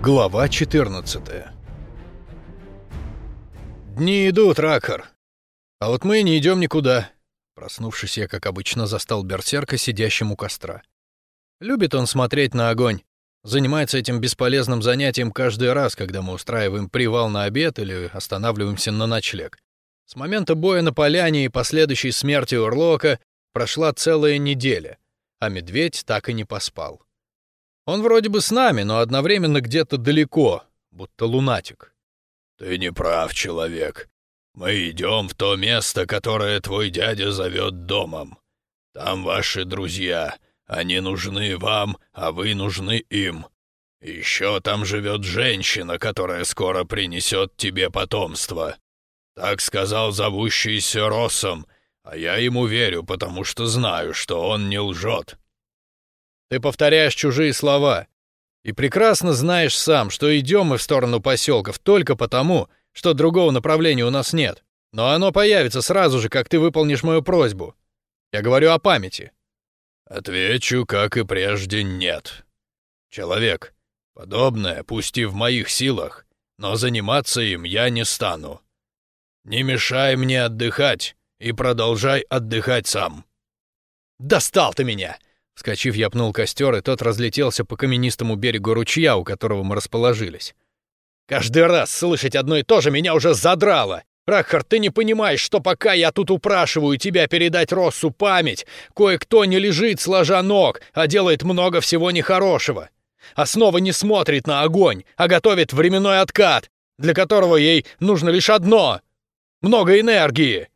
Глава 14 Дни идут, Ракхар. А вот мы не идем никуда. Проснувшись, я, как обычно, застал берсерка, сидящим у костра. Любит он смотреть на огонь. Занимается этим бесполезным занятием каждый раз, когда мы устраиваем привал на обед или останавливаемся на ночлег. С момента боя на поляне и последующей смерти Урлока прошла целая неделя, а медведь так и не поспал. Он вроде бы с нами, но одновременно где-то далеко, будто лунатик. «Ты не прав, человек. Мы идем в то место, которое твой дядя зовет домом. Там ваши друзья. Они нужны вам, а вы нужны им. Еще там живет женщина, которая скоро принесет тебе потомство. Так сказал зовущийся Росом, а я ему верю, потому что знаю, что он не лжет. Ты повторяешь чужие слова. И прекрасно знаешь сам, что идем мы в сторону поселков только потому, что другого направления у нас нет. Но оно появится сразу же, как ты выполнишь мою просьбу. Я говорю о памяти. Отвечу, как и прежде, нет. Человек, подобное, пусть и в моих силах, но заниматься им я не стану. Не мешай мне отдыхать и продолжай отдыхать сам. Достал ты меня! Вскочив, я пнул костер, и тот разлетелся по каменистому берегу ручья, у которого мы расположились. «Каждый раз слышать одно и то же меня уже задрало! Рахард, ты не понимаешь, что пока я тут упрашиваю тебя передать Россу память, кое-кто не лежит сложа ног, а делает много всего нехорошего. А снова не смотрит на огонь, а готовит временной откат, для которого ей нужно лишь одно — много энергии.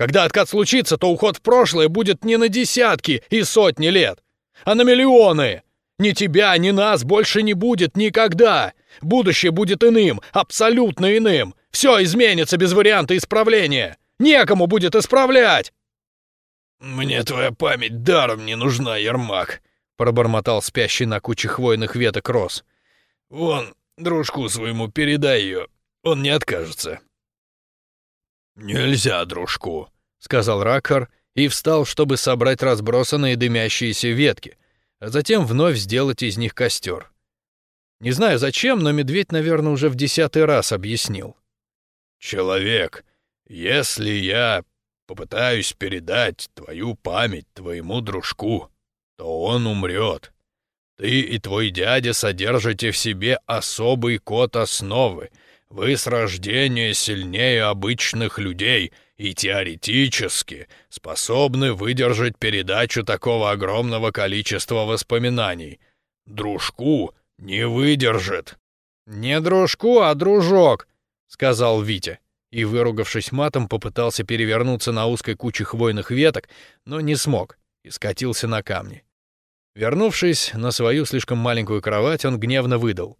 Когда откат случится, то уход в прошлое будет не на десятки и сотни лет, а на миллионы. Ни тебя, ни нас больше не будет никогда. Будущее будет иным, абсолютно иным. Все изменится без варианта исправления. Некому будет исправлять. «Мне твоя память даром не нужна, Ермак», — пробормотал спящий на куче хвойных веток роз. «Вон, дружку своему передай ее, он не откажется». «Нельзя, дружку», — сказал Ракхар и встал, чтобы собрать разбросанные дымящиеся ветки, а затем вновь сделать из них костер. Не знаю зачем, но медведь, наверное, уже в десятый раз объяснил. «Человек, если я попытаюсь передать твою память твоему дружку, то он умрет. Ты и твой дядя содержите в себе особый код основы, вы с рождения сильнее обычных людей и теоретически способны выдержать передачу такого огромного количества воспоминаний. Дружку не выдержит. «Не дружку, а дружок», — сказал Витя. И, выругавшись матом, попытался перевернуться на узкой куче хвойных веток, но не смог и скатился на камни. Вернувшись на свою слишком маленькую кровать, он гневно выдал.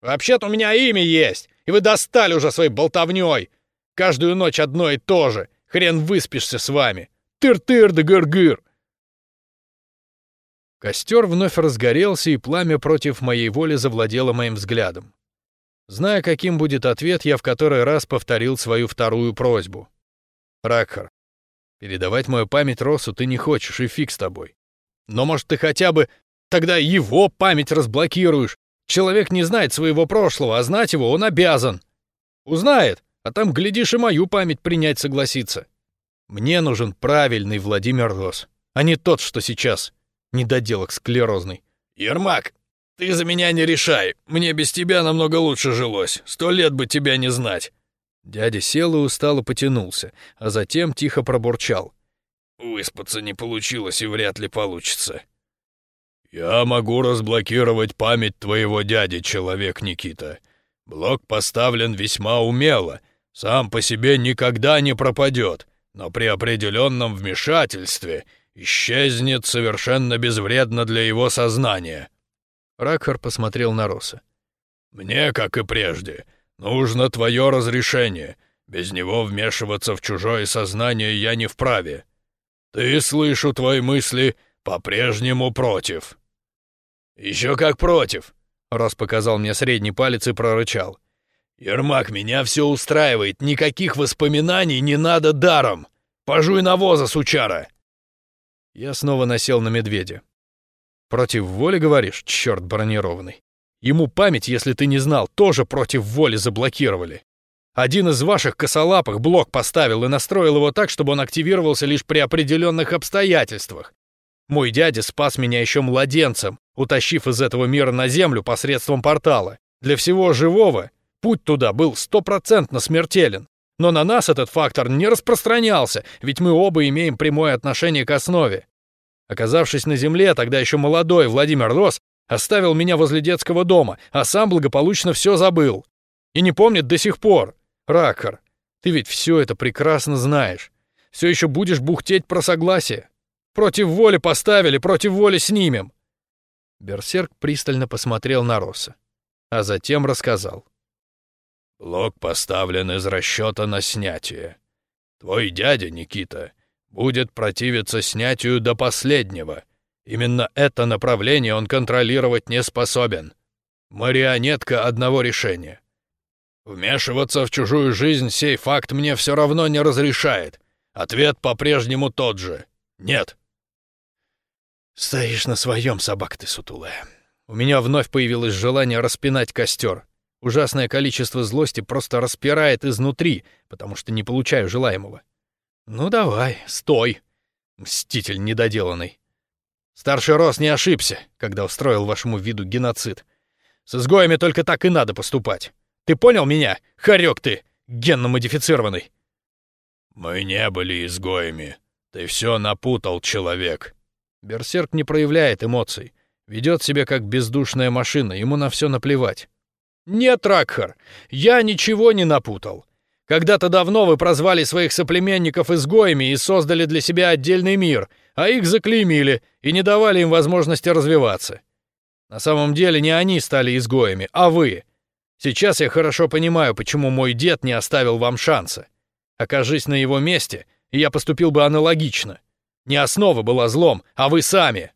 «Вообще-то у меня имя есть, и вы достали уже своей болтовней. Каждую ночь одно и то же. Хрен выспишься с вами. Тыр-тыр да гыр-гыр!» Костер вновь разгорелся, и пламя против моей воли завладело моим взглядом. Зная, каким будет ответ, я в который раз повторил свою вторую просьбу. «Ракхар, передавать мою память Росу ты не хочешь, и фиг с тобой. Но, может, ты хотя бы тогда его память разблокируешь, Человек не знает своего прошлого, а знать его он обязан. Узнает, а там, глядишь, и мою память принять согласится. Мне нужен правильный Владимир Рос, а не тот, что сейчас. Недоделок склерозный. Ермак, ты за меня не решай. Мне без тебя намного лучше жилось. Сто лет бы тебя не знать. Дядя сел и устало потянулся, а затем тихо пробурчал. Выспаться не получилось и вряд ли получится. «Я могу разблокировать память твоего дяди, человек Никита. Блок поставлен весьма умело, сам по себе никогда не пропадет, но при определенном вмешательстве исчезнет совершенно безвредно для его сознания». Ракхар посмотрел на Роса. «Мне, как и прежде, нужно твое разрешение. Без него вмешиваться в чужое сознание я не вправе. Ты, слышу твои мысли, по-прежнему против». «Еще как против!» Рос показал мне средний палец и прорычал. «Ермак, меня все устраивает, никаких воспоминаний не надо даром! Пожуй навоза, сучара!» Я снова насел на медведя. «Против воли, говоришь, черт бронированный? Ему память, если ты не знал, тоже против воли заблокировали. Один из ваших косолапых блок поставил и настроил его так, чтобы он активировался лишь при определенных обстоятельствах. Мой дядя спас меня еще младенцем, утащив из этого мира на Землю посредством портала. Для всего живого путь туда был стопроцентно смертелен. Но на нас этот фактор не распространялся, ведь мы оба имеем прямое отношение к основе. Оказавшись на Земле, тогда еще молодой Владимир Рос оставил меня возле детского дома, а сам благополучно все забыл. И не помнит до сих пор. Ракхар, ты ведь все это прекрасно знаешь. Все еще будешь бухтеть про согласие. Против воли поставили, против воли снимем. Берсерк пристально посмотрел на Роса, а затем рассказал. Блок поставлен из расчета на снятие. Твой дядя, Никита, будет противиться снятию до последнего. Именно это направление он контролировать не способен. Марионетка одного решения. Вмешиваться в чужую жизнь сей факт мне все равно не разрешает. Ответ по-прежнему тот же. Нет. Стоишь на своем, собак ты сутулая. У меня вновь появилось желание распинать костер. Ужасное количество злости просто распирает изнутри, потому что не получаю желаемого. Ну давай, стой, мститель недоделанный. Старший Рос не ошибся, когда устроил вашему виду геноцид. С изгоями только так и надо поступать. Ты понял меня? Хорек ты, генно-модифицированный!» «Мы не были изгоями. Ты все напутал, человек». Берсерк не проявляет эмоций. Ведет себя как бездушная машина, ему на все наплевать. «Нет, Ракхар, я ничего не напутал. Когда-то давно вы прозвали своих соплеменников изгоями и создали для себя отдельный мир, а их заклеймили и не давали им возможности развиваться. На самом деле не они стали изгоями, а вы. Сейчас я хорошо понимаю, почему мой дед не оставил вам шанса. Окажись на его месте, и я поступил бы аналогично. Не основа была злом, а вы сами.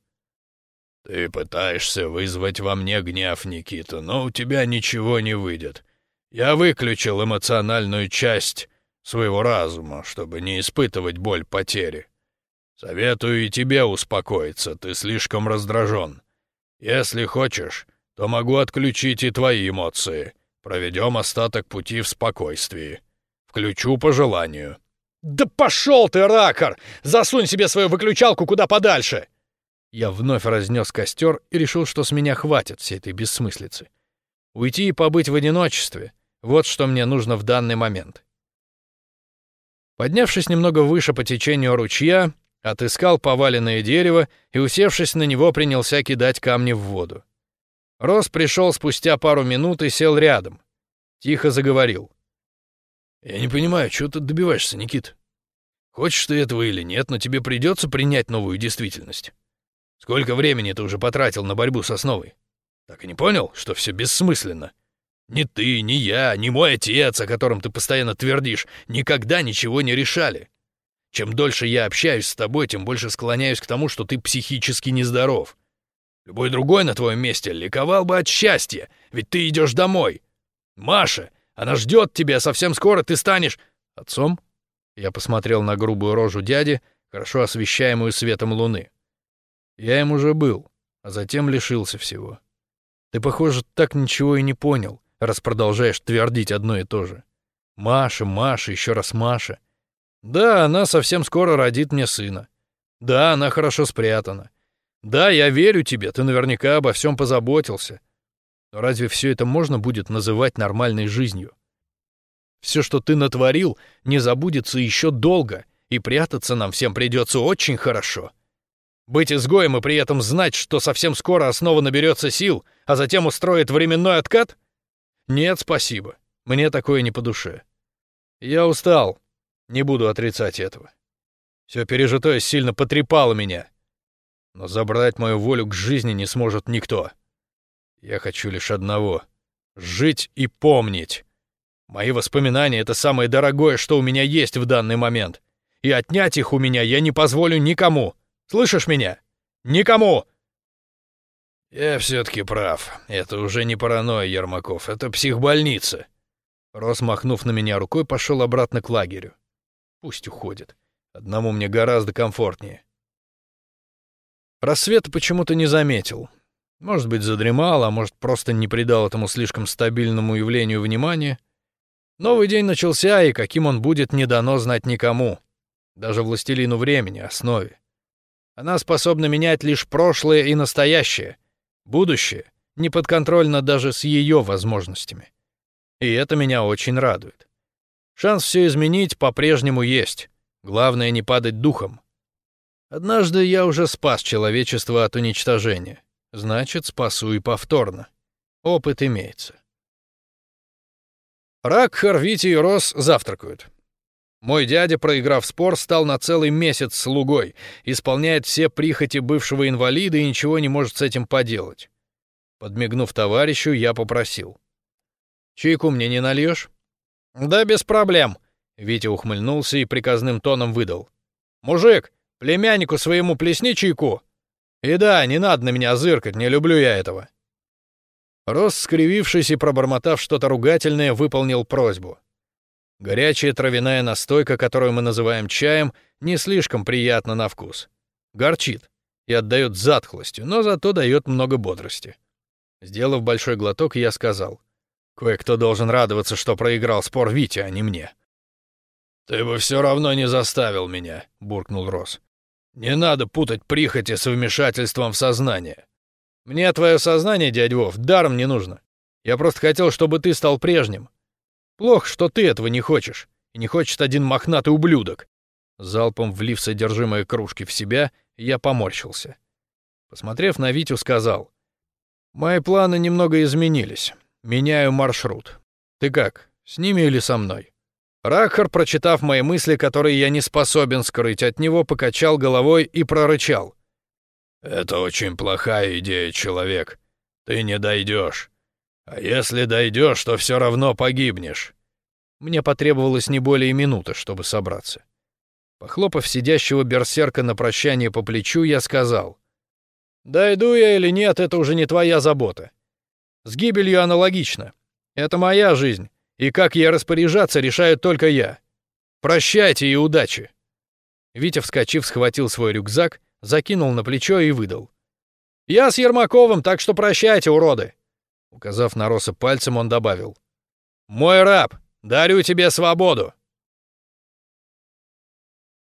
Ты пытаешься вызвать во мне гнев, Никита, но у тебя ничего не выйдет. Я выключил эмоциональную часть своего разума, чтобы не испытывать боль потери. Советую и тебе успокоиться, ты слишком раздражен. Если хочешь, то могу отключить и твои эмоции. Проведем остаток пути в спокойствии. Включу по желанию». «Да пошел ты, ракар! Засунь себе свою выключалку куда подальше!» Я вновь разнес костер и решил, что с меня хватит всей этой бессмыслицы. Уйти и побыть в одиночестве — вот что мне нужно в данный момент. Поднявшись немного выше по течению ручья, отыскал поваленное дерево и, усевшись на него, принялся кидать камни в воду. Рос пришел спустя пару минут и сел рядом. Тихо заговорил. «Я не понимаю, чего ты добиваешься, Никит? Хочешь ты этого или нет, но тебе придется принять новую действительность. Сколько времени ты уже потратил на борьбу с основой? Так и не понял, что все бессмысленно? Ни ты, ни я, ни мой отец, о котором ты постоянно твердишь, никогда ничего не решали. Чем дольше я общаюсь с тобой, тем больше склоняюсь к тому, что ты психически нездоров. Любой другой на твоем месте ликовал бы от счастья, ведь ты идешь домой. Маша, она ждет тебя, совсем скоро ты станешь... Отцом? Я посмотрел на грубую рожу дяди, хорошо освещаемую светом луны. Я им уже был, а затем лишился всего. Ты, похоже, так ничего и не понял, раз продолжаешь твердить одно и то же. Маша, Маша, еще раз Маша. Да, она совсем скоро родит мне сына. Да, она хорошо спрятана. Да, я верю тебе, ты наверняка обо всем позаботился. Но разве все это можно будет называть нормальной жизнью? Все, что ты натворил, не забудется еще долго, и прятаться нам всем придется очень хорошо. Быть изгоем и при этом знать, что совсем скоро основа наберется сил, а затем устроит временной откат? Нет, спасибо. Мне такое не по душе. Я устал. Не буду отрицать этого. Все пережитое сильно потрепало меня но забрать мою волю к жизни не сможет никто. Я хочу лишь одного — жить и помнить. Мои воспоминания — это самое дорогое, что у меня есть в данный момент. И отнять их у меня я не позволю никому. Слышишь меня? Никому!» «Я все-таки прав. Это уже не паранойя, Ермаков. Это психбольница». Рос, махнув на меня рукой, пошел обратно к лагерю. «Пусть уходит. Одному мне гораздо комфортнее. Рассвет почему-то не заметил. Может быть, задремал, а может, просто не придал этому слишком стабильному явлению внимания. Новый день начался, и каким он будет, не дано знать никому. Даже властелину времени, основе. Она способна менять лишь прошлое и настоящее. Будущее не подконтрольно даже с ее возможностями. И это меня очень радует. Шанс все изменить по-прежнему есть. Главное не падать духом. Однажды я уже спас человечество от уничтожения. Значит, спасу и повторно. Опыт имеется. Ракхар, Вити и Рос завтракают. Мой дядя, проиграв спор, стал на целый месяц слугой, исполняет все прихоти бывшего инвалида и ничего не может с этим поделать. Подмигнув товарищу, я попросил. «Чайку мне не нальешь?» «Да без проблем», — Витя ухмыльнулся и приказным тоном выдал. «Мужик, племяннику своему плесни чайку. И да, не надо на меня зыркать, не люблю я этого». Рос, скривившись и пробормотав что-то ругательное, выполнил просьбу. Горячая травяная настойка, которую мы называем чаем, не слишком приятна на вкус. Горчит и отдает затхлостью, но зато дает много бодрости. Сделав большой глоток, я сказал. «Кое-кто должен радоваться, что проиграл спор Витя, а не мне». «Ты бы все равно не заставил меня», — буркнул Рос. «Не надо путать прихоти с вмешательством в сознание. Мне твое сознание, дядь Вов, даром не нужно. Я просто хотел, чтобы ты стал прежним. Плохо, что ты этого не хочешь, и не хочет один мохнатый ублюдок. Залпом влив содержимое кружки в себя, я поморщился. Посмотрев на Витю, сказал. «Мои планы немного изменились. Меняю маршрут. Ты как, с ними или со мной?» Ракхар, прочитав мои мысли, которые я не способен скрыть от него, покачал головой и прорычал. «Это очень плохая идея, человек. Ты не дойдешь. А если дойдешь, то все равно погибнешь». Мне потребовалось не более минуты, чтобы собраться. Похлопав сидящего берсерка на прощание по плечу, я сказал. «Дойду я или нет, это уже не твоя забота. С гибелью аналогично. Это моя жизнь, и как ей распоряжаться, решаю только я. Прощайте и удачи». Витя, вскочив, схватил свой рюкзак закинул на плечо и выдал. «Я с Ермаковым, так что прощайте, уроды!» Указав на Роса пальцем, он добавил. «Мой раб, дарю тебе свободу!»